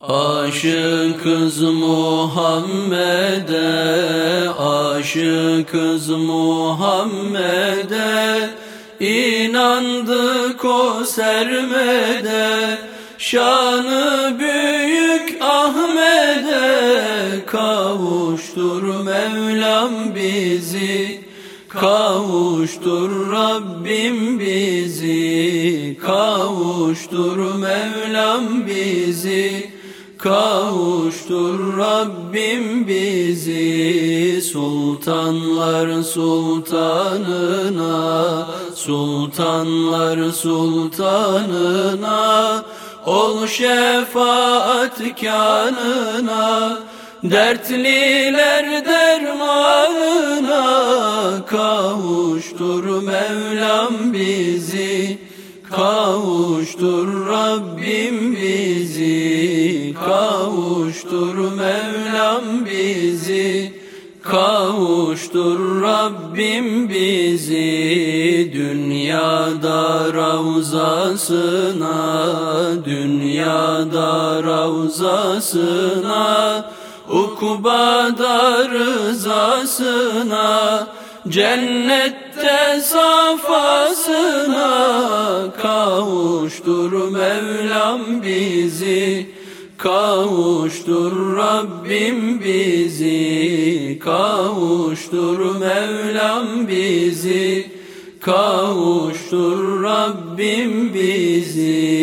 Aşıkız Muhammed'e, aşıkız Muhammed'e İnandık o sermede, şanı büyük Ahmet'e Kavuştur Mevlam bizi, kavuştur Rabbim bizi Kavuştur Mevlam bizi, Kavuştur Rabbim bizi sultanlar sultanına sultanlar sultanına ol şefaat kanına dertliler dermanına kavuştur Mevlam bizi Kavuştur Rabbim bizi, kavuştur Mevlam bizi, kavuştur Rabbim bizi dünyada ravzasına, dünyada ravzasına, ukbada rızasına, Cennette safasına kavuştur Mevlam bizi Kavuştur Rabbim bizi Kavuştur Mevlam bizi Kavuştur Rabbim bizi